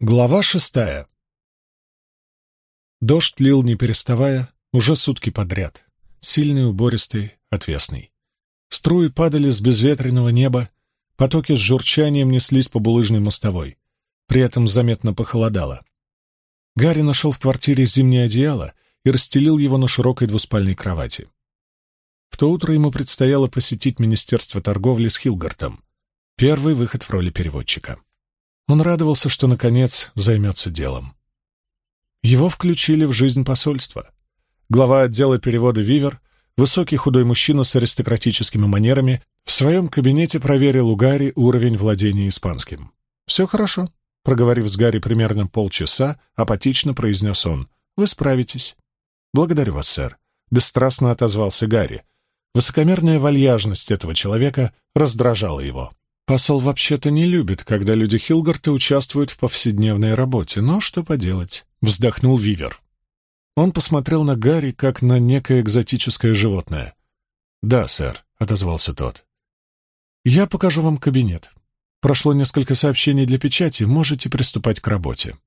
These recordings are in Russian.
Глава шестая. Дождь лил не переставая, уже сутки подряд. Сильный, убористый, отвесный. Струи падали с безветренного неба, потоки с журчанием неслись по булыжной мостовой. При этом заметно похолодало. Гарри нашел в квартире зимнее одеяло и расстелил его на широкой двуспальной кровати. В то утро ему предстояло посетить Министерство торговли с Хилгартом. Первый выход в роли переводчика. Он радовался, что, наконец, займется делом. Его включили в жизнь посольства. Глава отдела перевода «Вивер», высокий худой мужчина с аристократическими манерами, в своем кабинете проверил у Гарри уровень владения испанским. «Все хорошо», — проговорив с Гарри примерно полчаса, апатично произнес он. «Вы справитесь». «Благодарю вас, сэр», — бесстрастно отозвался Гарри. Высокомерная вальяжность этого человека раздражала его. Посол вообще-то не любит, когда люди Хилгарта участвуют в повседневной работе, но что поделать, вздохнул Вивер. Он посмотрел на Гарри, как на некое экзотическое животное. «Да, сэр», — отозвался тот. «Я покажу вам кабинет. Прошло несколько сообщений для печати, можете приступать к работе».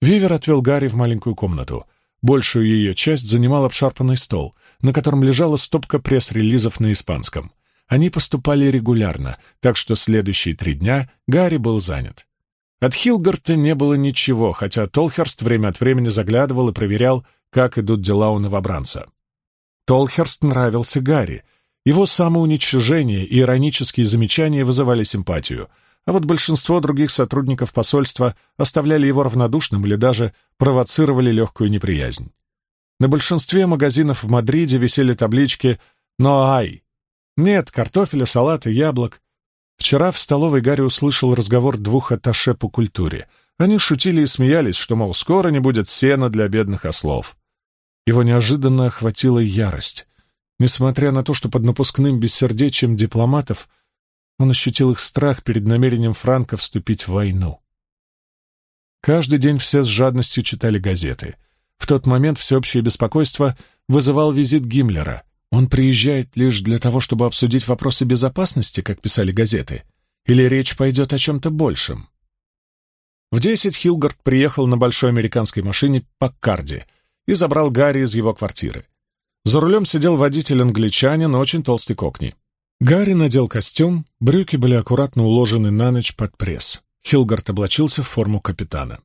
Вивер отвел Гарри в маленькую комнату. Большую ее часть занимал обшарпанный стол, на котором лежала стопка пресс-релизов на испанском — они поступали регулярно, так что следующие три дня Гарри был занят. От Хилгарта не было ничего, хотя Толхерст время от времени заглядывал и проверял, как идут дела у новобранца. Толхерст нравился Гарри. Его самоуничижение и иронические замечания вызывали симпатию, а вот большинство других сотрудников посольства оставляли его равнодушным или даже провоцировали легкую неприязнь. На большинстве магазинов в Мадриде висели таблички «Но ай», нет картофеля, салата, яблок. Вчера в столовой Гарри услышал разговор двух атташе по культуре. Они шутили и смеялись, что, мол, скоро не будет сена для бедных ослов. Его неожиданно охватила ярость. Несмотря на то, что под напускным бессердечием дипломатов он ощутил их страх перед намерением Франка вступить в войну. Каждый день все с жадностью читали газеты. В тот момент всеобщее беспокойство вызывал визит Гиммлера. Он приезжает лишь для того, чтобы обсудить вопросы безопасности, как писали газеты, или речь пойдет о чем-то большем? В десять Хилгард приехал на большой американской машине Паккарди и забрал Гарри из его квартиры. За рулем сидел водитель-англичанин, очень толстый кокни. Гарри надел костюм, брюки были аккуратно уложены на ночь под пресс. Хилгард облачился в форму капитана.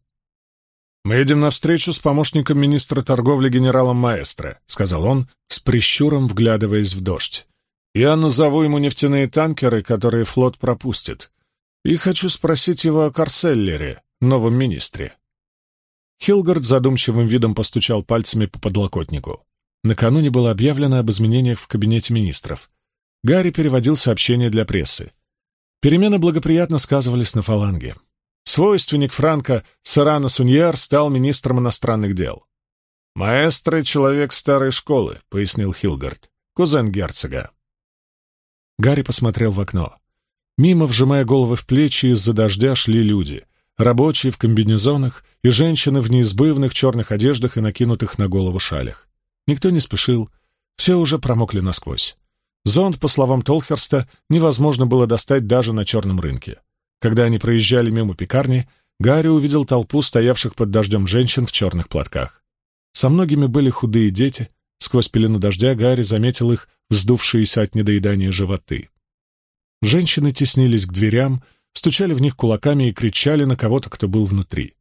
«Мы едем навстречу с помощником министра торговли генералом Маэстро», — сказал он, с прищуром вглядываясь в дождь. «Я назову ему нефтяные танкеры, которые флот пропустит. И хочу спросить его о Карселлере, новом министре». Хилгард задумчивым видом постучал пальцами по подлокотнику. Накануне было объявлено об изменениях в кабинете министров. Гарри переводил сообщения для прессы. Перемены благоприятно сказывались на фаланге. Свойственник Франка Сарана Суньяр стал министром иностранных дел. «Маэстро — человек старой школы», — пояснил Хилгард, кузен герцога. Гарри посмотрел в окно. Мимо, вжимая головы в плечи, из-за дождя шли люди. Рабочие в комбинезонах и женщины в неизбывных черных одеждах и накинутых на голову шалях. Никто не спешил, все уже промокли насквозь. Зонт, по словам Толхерста, невозможно было достать даже на черном рынке. Когда они проезжали мимо пекарни, Гарри увидел толпу стоявших под дождем женщин в черных платках. Со многими были худые дети. Сквозь пелену дождя Гарри заметил их вздувшиеся от недоедания животы. Женщины теснились к дверям, стучали в них кулаками и кричали на кого-то, кто был внутри.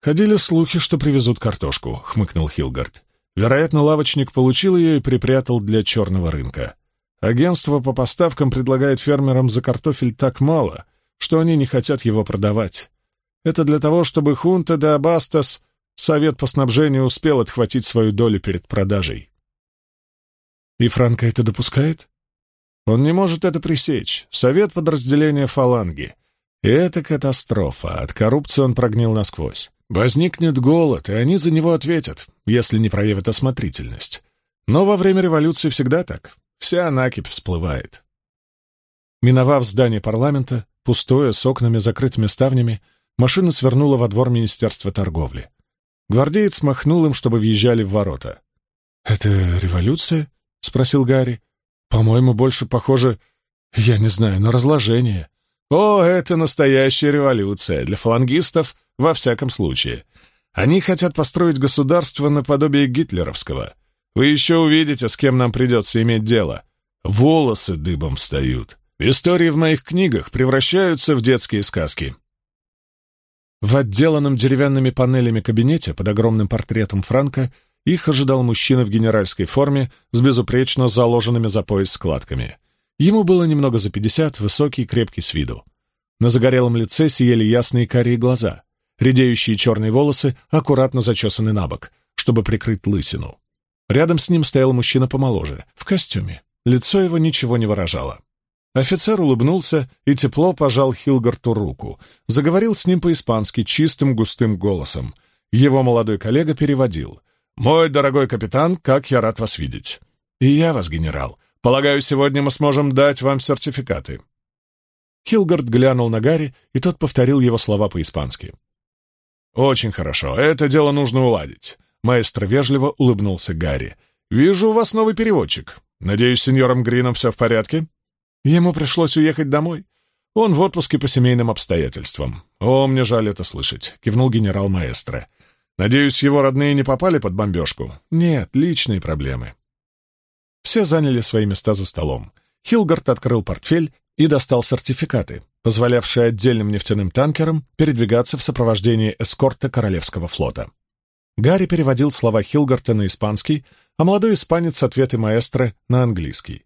«Ходили слухи, что привезут картошку», — хмыкнул Хилгард. «Вероятно, лавочник получил ее и припрятал для черного рынка. Агентство по поставкам предлагает фермерам за картофель так мало, что они не хотят его продавать. Это для того, чтобы Хунта де Абастас, совет по снабжению, успел отхватить свою долю перед продажей. И Франко это допускает? Он не может это пресечь. Совет подразделения фаланги. И это катастрофа. От коррупции он прогнил насквозь. Возникнет голод, и они за него ответят, если не проявят осмотрительность. Но во время революции всегда так. Вся накипь всплывает. Миновав здание парламента, пустое, с окнами, закрытыми ставнями, машина свернула во двор Министерства торговли. Гвардеец махнул им, чтобы въезжали в ворота. «Это революция?» — спросил Гарри. «По-моему, больше похоже, я не знаю, на разложение. О, это настоящая революция для фалангистов во всяком случае. Они хотят построить государство наподобие гитлеровского. Вы еще увидите, с кем нам придется иметь дело. Волосы дыбом встают. Истории в моих книгах превращаются в детские сказки. В отделанном деревянными панелями кабинете под огромным портретом Франка их ожидал мужчина в генеральской форме с безупречно заложенными за пояс складками. Ему было немного за пятьдесят, высокий, крепкий с виду. На загорелом лице сияли ясные карие глаза. Редеющие черные волосы аккуратно зачесаны на бок, чтобы прикрыть лысину. Рядом с ним стоял мужчина помоложе, в костюме. Лицо его ничего не выражало. Офицер улыбнулся и тепло пожал Хилгарту руку. Заговорил с ним по-испански чистым густым голосом. Его молодой коллега переводил. «Мой дорогой капитан, как я рад вас видеть!» «И я вас, генерал. Полагаю, сегодня мы сможем дать вам сертификаты». Хилгард глянул на Гарри, и тот повторил его слова по-испански. «Очень хорошо. Это дело нужно уладить». Маэстро вежливо улыбнулся Гарри. «Вижу, у вас новый переводчик. Надеюсь, с сеньором Грином все в порядке?» Ему пришлось уехать домой. Он в отпуске по семейным обстоятельствам. «О, мне жаль это слышать», — кивнул генерал Маэстро. «Надеюсь, его родные не попали под бомбежку?» «Нет, личные проблемы». Все заняли свои места за столом. Хилгард открыл портфель и достал сертификаты, позволявшие отдельным нефтяным танкерам передвигаться в сопровождении эскорта Королевского флота. Гарри переводил слова Хилгарта на испанский, а молодой испанец — ответы маэстро на английский.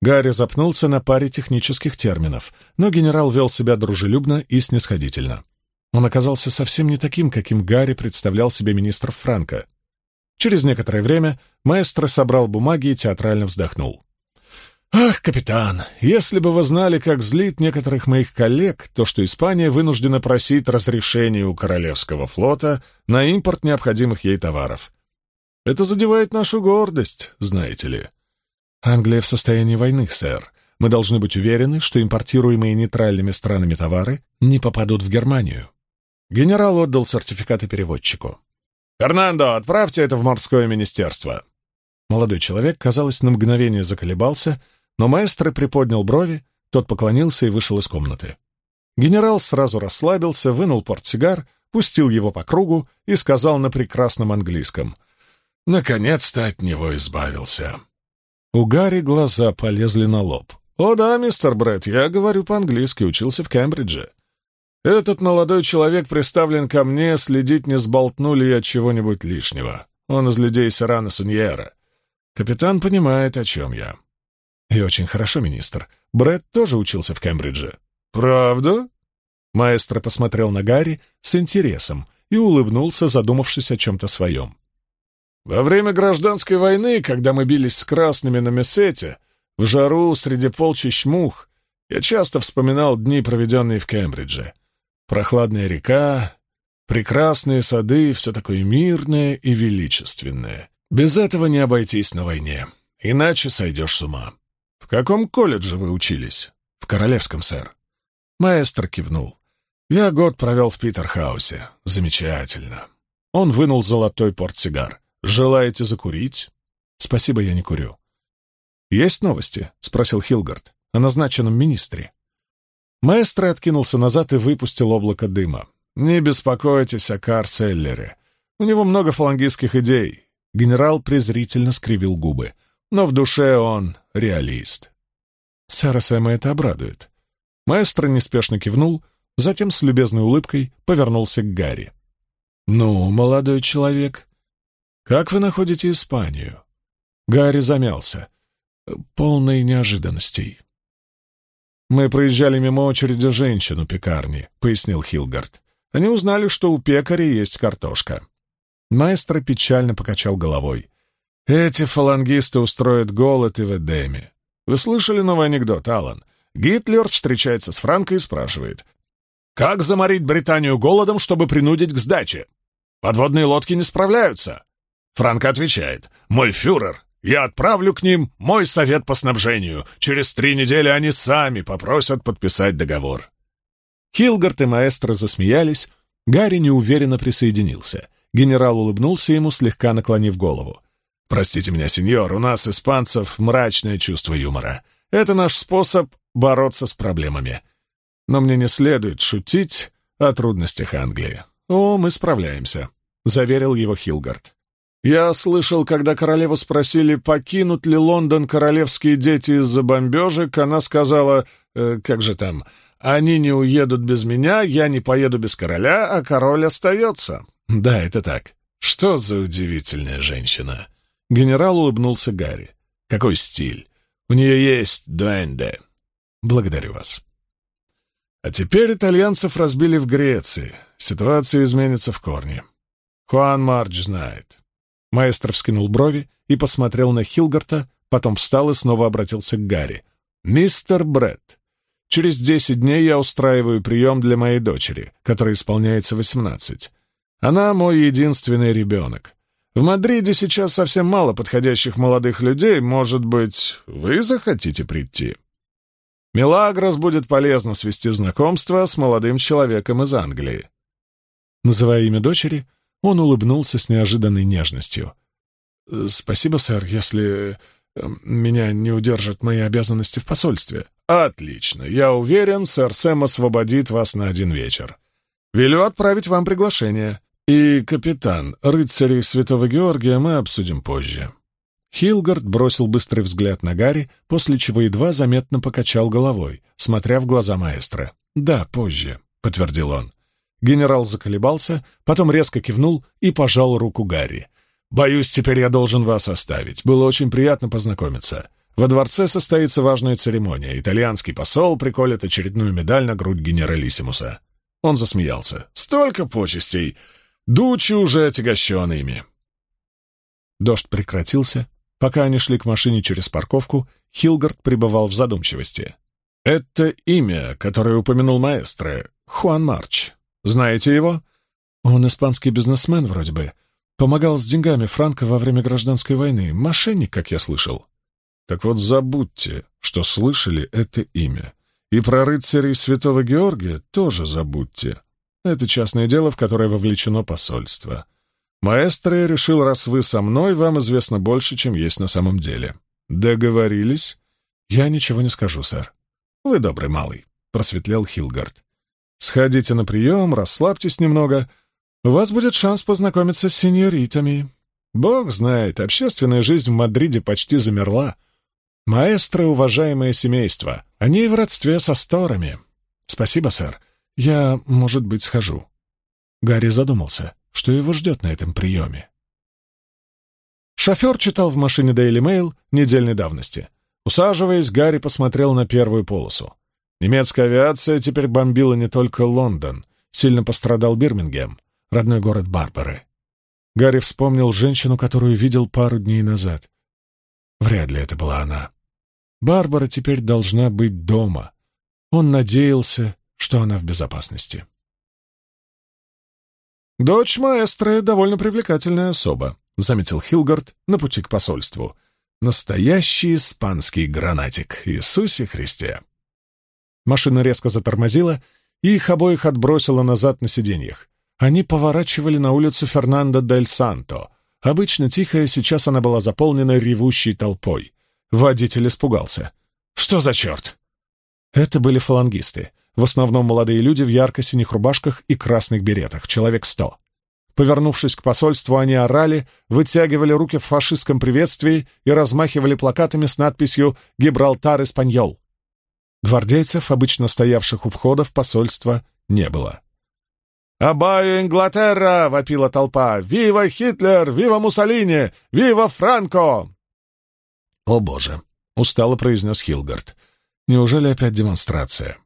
Гарри запнулся на паре технических терминов, но генерал вел себя дружелюбно и снисходительно. Он оказался совсем не таким, каким Гарри представлял себе министров Франка. Через некоторое время маэстро собрал бумаги и театрально вздохнул. «Ах, капитан, если бы вы знали, как злит некоторых моих коллег то, что Испания вынуждена просить разрешения у Королевского флота на импорт необходимых ей товаров. Это задевает нашу гордость, знаете ли». «Англия в состоянии войны, сэр. Мы должны быть уверены, что импортируемые нейтральными странами товары не попадут в Германию». Генерал отдал сертификаты переводчику. «Фернандо, отправьте это в морское министерство». Молодой человек, казалось, на мгновение заколебался, но маэстро приподнял брови, тот поклонился и вышел из комнаты. Генерал сразу расслабился, вынул портсигар, пустил его по кругу и сказал на прекрасном английском. «Наконец-то от него избавился». У Гарри глаза полезли на лоб. «О да, мистер Брэд, я говорю по-английски, учился в Кембридже. Этот молодой человек представлен ко мне, следить, не сболтнули я чего-нибудь лишнего. Он из людей Сарана Суньера. Капитан понимает, о чем я. И очень хорошо, министр. Брэд тоже учился в Кембридже. Правда? Маэстро посмотрел на Гарри с интересом и улыбнулся, задумавшись о чем-то своем. Во время гражданской войны, когда мы бились с красными на Мессете, в жару среди полчищ мух, я часто вспоминал дни, проведенные в Кембридже. Прохладная река, прекрасные сады, все такое мирное и величественное. Без этого не обойтись на войне, иначе сойдешь с ума. Каком колледже вы учились? В Королевском, сэр. Маэстро кивнул. Я год провел в Питерхаусе. Замечательно. Он вынул золотой портсигар. Желаете закурить? Спасибо, я не курю. Есть новости? Спросил Хилгард о назначенном министре. Маэстро откинулся назад и выпустил облако дыма. «Не беспокойтесь о Карселлере. У него много фалангистских идей. Генерал презрительно скривил губы. Но в душе он реалист. Сэра Сэма это обрадует. Маэстро неспешно кивнул, затем с любезной улыбкой повернулся к Гарри. «Ну, молодой человек, как вы находите Испанию?» Гарри замялся. Полной неожиданностей. «Мы проезжали мимо очереди женщин у пекарни», — пояснил Хилгард. «Они узнали, что у пекаря есть картошка. Маэстро печально покачал головой. «Эти фалангисты устроят голод и в Эдеме. Вы слышали новый анекдот, Алан? Гитлер встречается с Франко и спрашивает, «Как заморить Британию голодом, чтобы принудить к сдаче? Подводные лодки не справляются». Франко отвечает, «Мой фюрер, я отправлю к ним мой совет по снабжению. Через три недели они сами попросят подписать договор». Хилгард и маэстро засмеялись, Гарри неуверенно присоединился — Генерал улыбнулся ему, слегка наклонив голову. «Простите меня, сеньор, у нас, испанцев, мрачное чувство юмора. Это наш способ бороться с проблемами. но мне не следует шутить о трудностях Англии. О, мы справляемся», — заверил его Хилгард. «Я слышал, когда королеву спросили, покинут ли Лондон королевские дети из-за бомбежек, она сказала, э, как же там, они не уедут без меня, я не поеду без короля, а король остается». «Да, это так. Что за удивительная женщина!» Генерал улыбнулся Гарри. «Какой стиль! У нее есть дуэнде. Благодарю вас». А теперь итальянцев разбили в Греции. Ситуация изменится в корне. Хуан Марч знает. Маэстро вскинул брови и посмотрел на Хилгарта, потом встал и снова обратился к Гарри. «Мистер Бретт, через десять дней я устраиваю прием для моей дочери, которой исполняется восемнадцать. Она мой единственный ребенок. В Мадриде сейчас совсем мало подходящих молодых людей. Может быть, вы захотите прийти?» Мелагрос будет полезно свести знакомство с молодым человеком из Англии. Называя имя дочери, он улыбнулся с неожиданной нежностью. «Э, «Спасибо, сэр, если э, меня не удержат мои обязанности в посольстве». «Отлично. Я уверен, сэр Сэм освободит вас на один вечер. Велю отправить вам приглашение. И, капитан, рыцарей Святого Георгия мы обсудим позже». Хилгард бросил быстрый взгляд на Гарри, после чего едва заметно покачал головой, смотря в глаза маэстро. «Да, позже», — подтвердил он. Генерал заколебался, потом резко кивнул и пожал руку Гарри. «Боюсь, теперь я должен вас оставить. Было очень приятно познакомиться. Во дворце состоится важная церемония. Итальянский посол приколет очередную медаль на грудь генералиссимуса». Он засмеялся. «Столько почестей! Дучи уже отягощен ими!» Дождь прекратился. Пока они шли к машине через парковку, Хилгард пребывал в задумчивости. «Это имя, которое упомянул маэстро, Хуан Марч. Знаете его? Он испанский бизнесмен вроде бы. Помогал с деньгами Франко во время гражданской войны. Мошенник, как я слышал. Так вот забудьте, что слышали это имя. И про рыцарей Святого Георгия тоже забудьте. Это частное дело, в которое вовлечено посольство. Маэстро решил, раз вы со мной, вам известно больше, чем есть на самом деле. Договорились? Я ничего не скажу, сэр. Вы добрый малый, — просветлел Хилгард. Сходите на прием, расслабьтесь немного. У вас будет шанс познакомиться с сеньоритами. Бог знает, общественная жизнь в Мадриде почти замерла. Маэстро — уважаемое семейство. Они в родстве со сторами. Спасибо, сэр. Я, может быть, схожу. Гарри задумался, что его ждет на этом приеме. Шофер читал в машине Daily Mail недельной давности. Усаживаясь, Гарри посмотрел на первую полосу. Немецкая авиация теперь бомбила не только Лондон, сильно пострадал Бирмингем, родной город Барбары. Гарри вспомнил женщину, которую видел пару дней назад. Вряд ли это была она. Барбара теперь должна быть дома. Он надеялся, что она в безопасности. «Дочь маэстро — довольно привлекательная особа», — заметил Хилгард на пути к посольству. «Настоящий испанский гранатик, Иисусе Христе!» Машина резко затормозила, и их обоих отбросило назад на сиденьях. Они поворачивали на улицу Фернандо дель Санто. Обычно тихая, сейчас она была заполнена ревущей толпой. Водитель испугался. «Что за черт?» Это были фалангисты. В основном молодые люди в ярко-синих рубашках и красных беретах, человек сто. Повернувшись к посольству, они орали, вытягивали руки в фашистском приветствии и размахивали плакатами с надписью «Гибралтар Испаньол». Гвардейцев, обычно стоявших у входа в посольство, не было. «Abajo Inglaterra!» — вопила толпа. «Viva Hitler! Viva Mussolini! Viva Franco!» «О, боже!» — устало произнес Хилгард. «Неужели опять демонстрация?»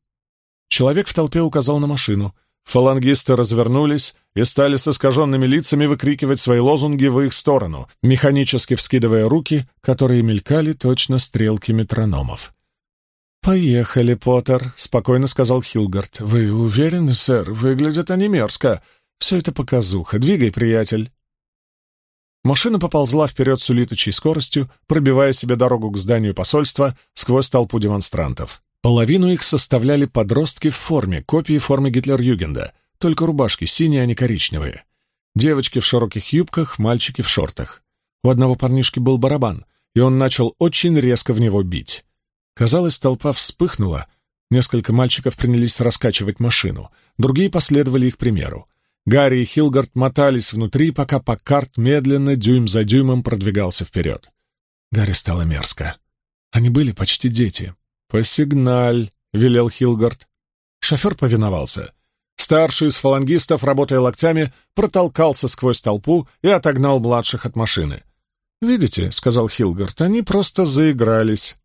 Человек в толпе указал на машину. Фалангисты развернулись и стали с искаженными лицами выкрикивать свои лозунги в их сторону, механически вскидывая руки, которые мелькали точно стрелки метрономов. «Поехали, Поттер», — спокойно сказал Хилгард. «Вы уверены, сэр? Выглядят они мерзко. Все это показуха. Двигай, приятель». Машина поползла вперед с улиточей скоростью, пробивая себе дорогу к зданию посольства сквозь толпу демонстрантов. Половину их составляли подростки в форме, копии формы Гитлер-Югенда, только рубашки синие, а не коричневые. Девочки в широких юбках, мальчики в шортах. У одного парнишки был барабан, и он начал очень резко в него бить. Казалось, толпа вспыхнула, Несколько мальчиков принялись раскачивать машину, другие последовали их примеру. Гарри и Хилгард мотались внутри, пока Паккарт медленно, дюйм за дюймом продвигался вперед. Гарри стало мерзко. Они были почти дети. «Посигналь», — велел Хилгард. Шофер повиновался. Старший из фалангистов, работая локтями, протолкался сквозь толпу и отогнал младших от машины. «Видите», — сказал Хилгард, — «они просто заигрались».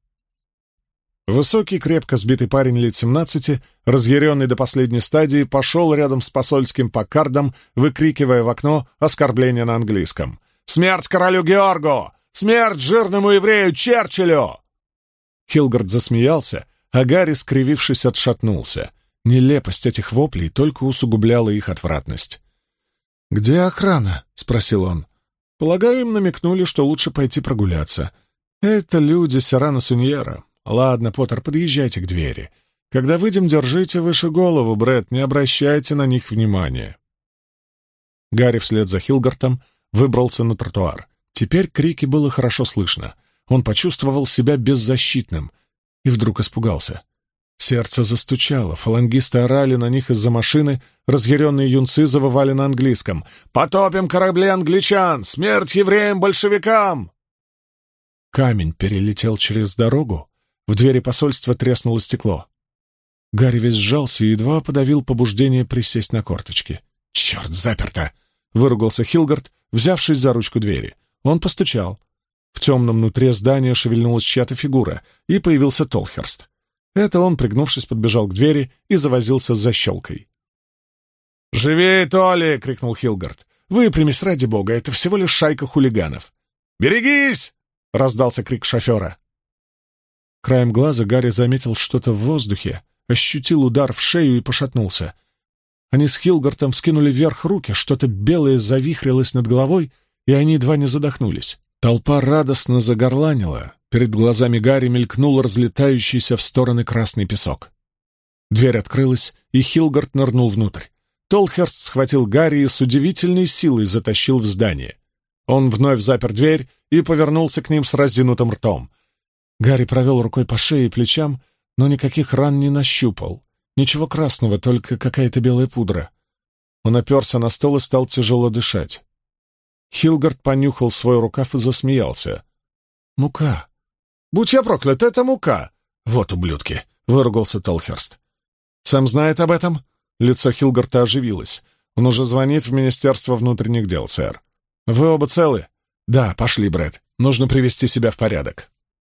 Высокий, крепко сбитый парень лет семнадцати, разъяренный до последней стадии, пошел рядом с посольским Паккардом, выкрикивая в окно оскорбление на английском. «Смерть королю Георгу! Смерть жирному еврею Черчиллю!» Хилгард засмеялся, а Гарри, скривившись, отшатнулся. Нелепость этих воплей только усугубляла их отвратность. «Где охрана?» — спросил он. «Полагаю, им намекнули, что лучше пойти прогуляться. Это люди Сирана Суньера. Ладно, Поттер, подъезжайте к двери. Когда выйдем, держите выше голову, Брэд, не обращайте на них внимания». Гарри вслед за Хилгартом выбрался на тротуар. Теперь крики было хорошо слышно. Он почувствовал себя беззащитным и вдруг испугался. Сердце застучало, фалангисты орали на них из-за машины, разъяренные юнцы завывали на английском. «Потопим корабли англичан! Смерть евреям-большевикам!» Камень перелетел через дорогу, в двери посольства треснуло стекло. Гарри весь сжался и едва подавил побуждение присесть на корточки. «Черт, заперто!» — выругался Хилгард, взявшись за ручку двери. Он постучал. В темном нутре здания шевельнулась чья-то фигура, и появился Толхерст. Это он, пригнувшись, подбежал к двери и завозился с защелкой. «Живей, Толи!» — крикнул Хилгард. «Выпрямись, ради бога, это всего лишь шайка хулиганов!» «Берегись!» — раздался крик шофера. Краем глаза Гарри заметил что-то в воздухе, ощутил удар в шею и пошатнулся. Они с Хилгартом вскинули вверх руки, что-то белое завихрилось над головой, и они едва не задохнулись. Толпа радостно загорланила, перед глазами Гарри мелькнул разлетающийся в стороны красный песок. Дверь открылась, и Хилгард нырнул внутрь. Толхерст схватил Гарри и с удивительной силой затащил в здание. Он вновь запер дверь и повернулся к ним с разинутым ртом. Гарри провел рукой по шее и плечам, но никаких ран не нащупал. Ничего красного, только какая-то белая пудра. Он оперся на стол и стал тяжело дышать. Хилгард понюхал свой рукав и засмеялся. «Мука! Будь я проклят, это мука!» «Вот ублюдки!» — выругался Толхерст. «Сам знает об этом?» Лицо Хилгарта оживилось. «Он уже звонит в Министерство внутренних дел, сэр». «Вы оба целы?» «Да, пошли, Брэд. Нужно привести себя в порядок».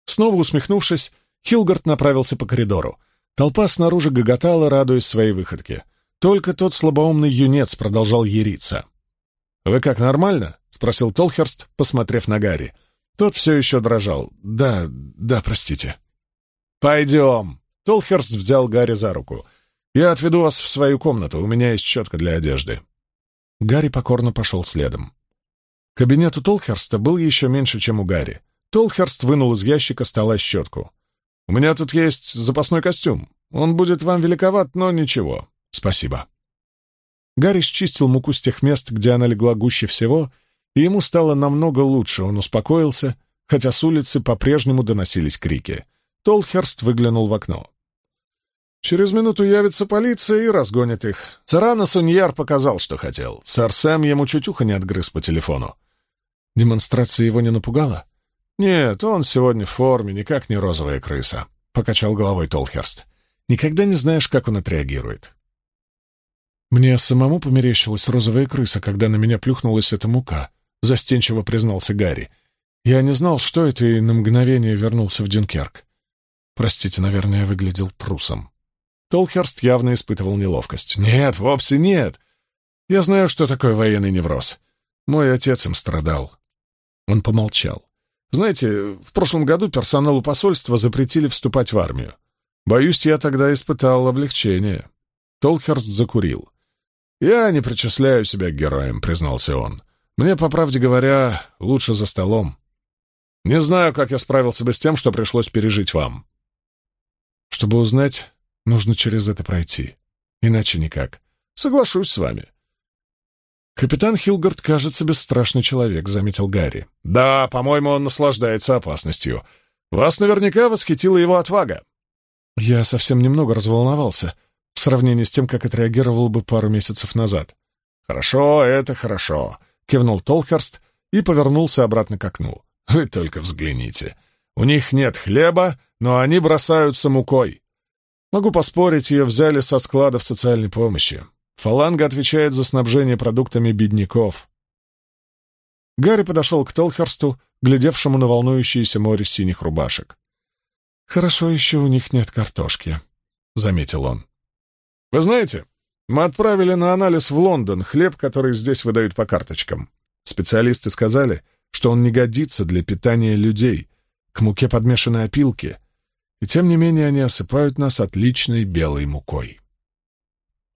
Снова усмехнувшись, Хилгард направился по коридору. Толпа снаружи гоготала, радуясь своей выходке. Только тот слабоумный юнец продолжал яриться. «Вы как, нормально?» — спросил Толхерст, посмотрев на Гарри. Тот все еще дрожал. «Да, да, простите». «Пойдем!» — Толхерст взял Гарри за руку. «Я отведу вас в свою комнату, у меня есть щетка для одежды». Гарри покорно пошел следом. Кабинет у Толхерста был еще меньше, чем у Гарри. Толхерст вынул из ящика стола щетку. «У меня тут есть запасной костюм. Он будет вам великоват, но ничего. Спасибо». Гарри счистил муку с тех мест, где она легла гуще всего, и ему стало намного лучше, он успокоился, хотя с улицы по-прежнему доносились крики. Толхерст выглянул в окно. «Через минуту явится полиция и разгонит их. Царана Суньяр показал, что хотел. Сэр Сэм ему чуть ухо не отгрыз по телефону. Демонстрация его не напугала? Нет, он сегодня в форме, никак не розовая крыса», — покачал головой Толхерст. «Никогда не знаешь, как он отреагирует. Мне самому померещилась розовая крыса, когда на меня плюхнулась эта мука, застенчиво признался Гарри. Я не знал, что это, и на мгновение вернулся в Дюнкерк. Простите, наверное, я выглядел трусом. Толхерст явно испытывал неловкость. «Нет, вовсе нет. Я знаю, что такое военный невроз. Мой отец им страдал». Он помолчал. «Знаете, в прошлом году персоналу посольства запретили вступать в армию. Боюсь, я тогда испытал облегчение». Толхерст закурил. «Я не причисляю себя к героям», — признался он. «Мне, по правде говоря, лучше за столом. Не знаю, как я справился бы с тем, что пришлось пережить вам». «Чтобы узнать, нужно через это пройти. Иначе никак. Соглашусь с вами». «Капитан Хилгард кажется бесстрашный человек», — заметил Гарри. «Да, по-моему, он наслаждается опасностью. Вас наверняка восхитила его отвага». Я совсем немного разволновался в сравнении с тем, как отреагировал бы пару месяцев назад. «Хорошо, это хорошо», — кивнул Толхерст и повернулся обратно к окну. «Вы только взгляните. У них нет хлеба, но они бросаются мукой. Могу поспорить, ее взяли со складов социальной помощи. Фаланга отвечает за снабжение продуктами бедняков». Гарри подошел к Толхерсту, глядевшему на волнующееся море синих рубашек. «Хорошо еще у них нет картошки», — заметил он. «Вы знаете, мы отправили на анализ в Лондон хлеб, который здесь выдают по карточкам. Специалисты сказали, что он не годится для питания людей, к муке подмешаны опилки, и тем не менее они осыпают нас отличной белой мукой.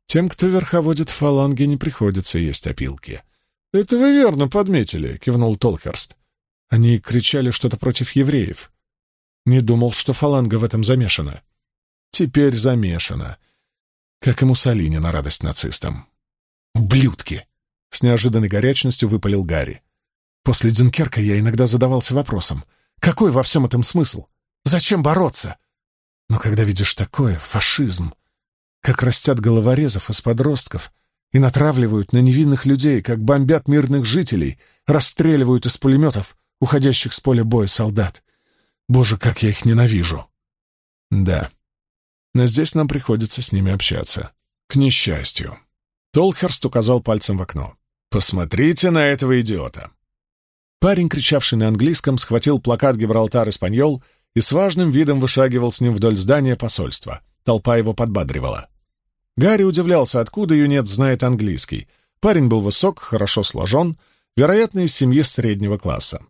Тем, кто верховодит в фаланге, не приходится есть опилки. «Это вы верно подметили», — кивнул Толхерст. Они кричали что-то против евреев. Не думал, что фаланга в этом замешана. Теперь замешана. Как и Муссолини на радость нацистам. «Ублюдки!» — с неожиданной горячностью выпалил Гарри. После Дюнкерка я иногда задавался вопросом, какой во всем этом смысл? Зачем бороться? Но когда видишь такое, фашизм, как растят головорезов из подростков и натравливают на невинных людей, как бомбят мирных жителей, расстреливают из пулеметов уходящих с поля боя солдат. Боже, как я их ненавижу! Да, но здесь нам приходится с ними общаться. К несчастью. Толхерст указал пальцем в окно. «Посмотрите на этого идиота!» Парень, кричавший на английском, схватил плакат «Гибралтар Испаньол» и с важным видом вышагивал с ним вдоль здания посольства. Толпа его подбадривала. Гарри удивлялся, откуда юнец знает английский. Парень был высок, хорошо сложен, вероятно, из семьи среднего класса.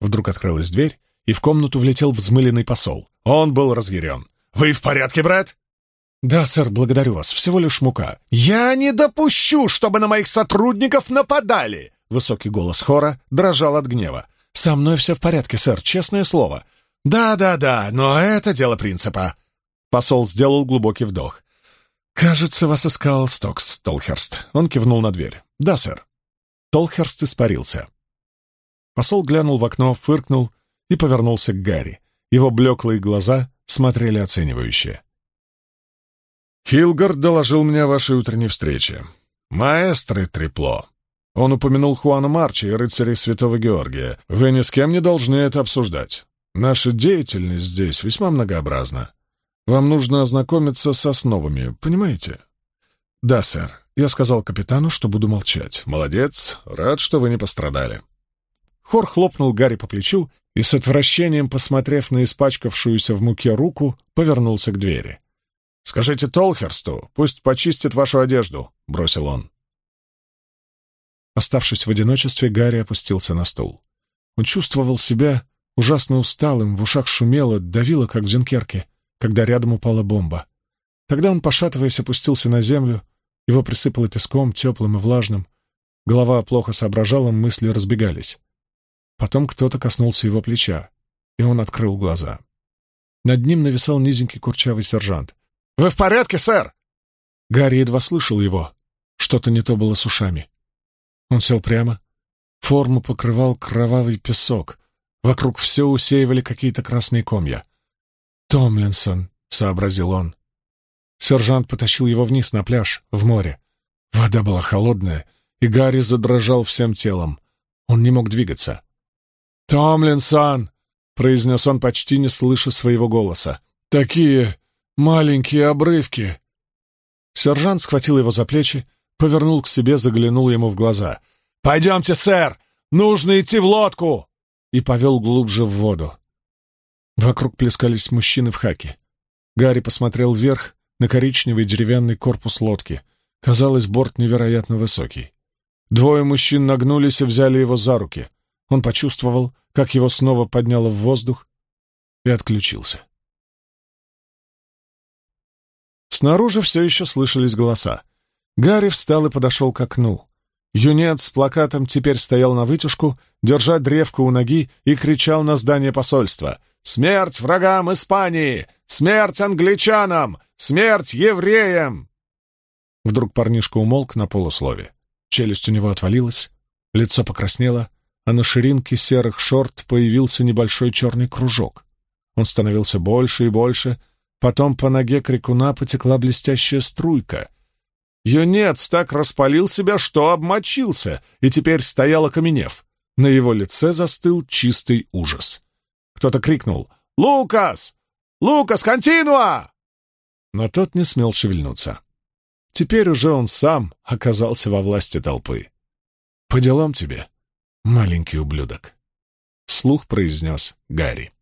Вдруг открылась дверь, и в комнату влетел взмыленный посол. Он был разъярен. «Вы в порядке, брат?» «Да, сэр, благодарю вас. Всего лишь мука». «Я не допущу, чтобы на моих сотрудников нападали!» Высокий голос хора дрожал от гнева. «Со мной все в порядке, сэр, честное слово». «Да-да-да, но это дело принципа». Посол сделал глубокий вдох. «Кажется, вас искал Стокс, Толхерст». Он кивнул на дверь. «Да, сэр». Толхерст испарился. Посол глянул в окно, фыркнул и повернулся к Гарри. Его блеклые глаза смотрели оценивающе. «Хилгард доложил мне о вашей утренней встрече. Маэстро Трепло. Он упомянул Хуана Марча и рыцарей Святого Георгия. Вы ни с кем не должны это обсуждать. Наша деятельность здесь весьма многообразна. Вам нужно ознакомиться с основами, понимаете? Да, сэр. Я сказал капитану, что буду молчать. Молодец. Рад, что вы не пострадали. Хор хлопнул Гарри по плечу и, с отвращением посмотрев на испачкавшуюся в муке руку, повернулся к двери. «Скажите Толхерсту, пусть почистит вашу одежду», — бросил он. Оставшись в одиночестве, Гарри опустился на стул. Он чувствовал себя ужасно усталым, в ушах шумело, давило, как в Дюнкерке, когда рядом упала бомба. Тогда он, пошатываясь, опустился на землю, его присыпало песком, теплым и влажным. Голова плохо соображала, мысли разбегались. Потом кто-то коснулся его плеча, и он открыл глаза. Над ним нависал низенький курчавый сержант. «Вы в порядке, сэр?» Гарри едва слышал его. Что-то не то было с ушами. Он сел прямо. Форму покрывал кровавый песок. Вокруг все усеивали какие-то красные комья. «Томлинсон», — сообразил он. Сержант потащил его вниз на пляж, в море. Вода была холодная, и Гарри задрожал всем телом. Он не мог двигаться. «Томлинсон!» — произнес он, почти не слыша своего голоса. «Такие маленькие обрывки!» Сержант схватил его за плечи, повернул к себе, заглянул ему в глаза. «Пойдемте, сэр! Нужно идти в лодку!» И повел глубже в воду. Вокруг плескались мужчины в хаке. Гарри посмотрел вверх на коричневый деревянный корпус лодки. Казалось, борт невероятно высокий. Двое мужчин нагнулись и взяли его за руки. Он почувствовал, как его снова подняло в воздух, и отключился. Снаружи все еще слышались голоса. Гарри встал и подошел к окну. Юнец с плакатом теперь стоял на вытяжку, держа древко у ноги и кричал на здание посольства. «Смерть врагам Испании! Смерть англичанам! Смерть евреям!» Вдруг парнишка умолк на полуслове. Челюсть у него отвалилась, лицо покраснело, а на ширинке серых шорт появился небольшой черный кружок. Он становился больше и больше, Потом по ноге крикуна потекла блестящая струйка. Юнец так распалил себя, что обмочился, и теперь стоял окаменев. На его лице застыл чистый ужас. Кто-то крикнул «Лукас! Лукас, континуа!» Но тот не смел шевельнуться. Теперь уже он сам оказался во власти толпы. «По делам тебе, маленький ублюдок», — слух произнес Гарри.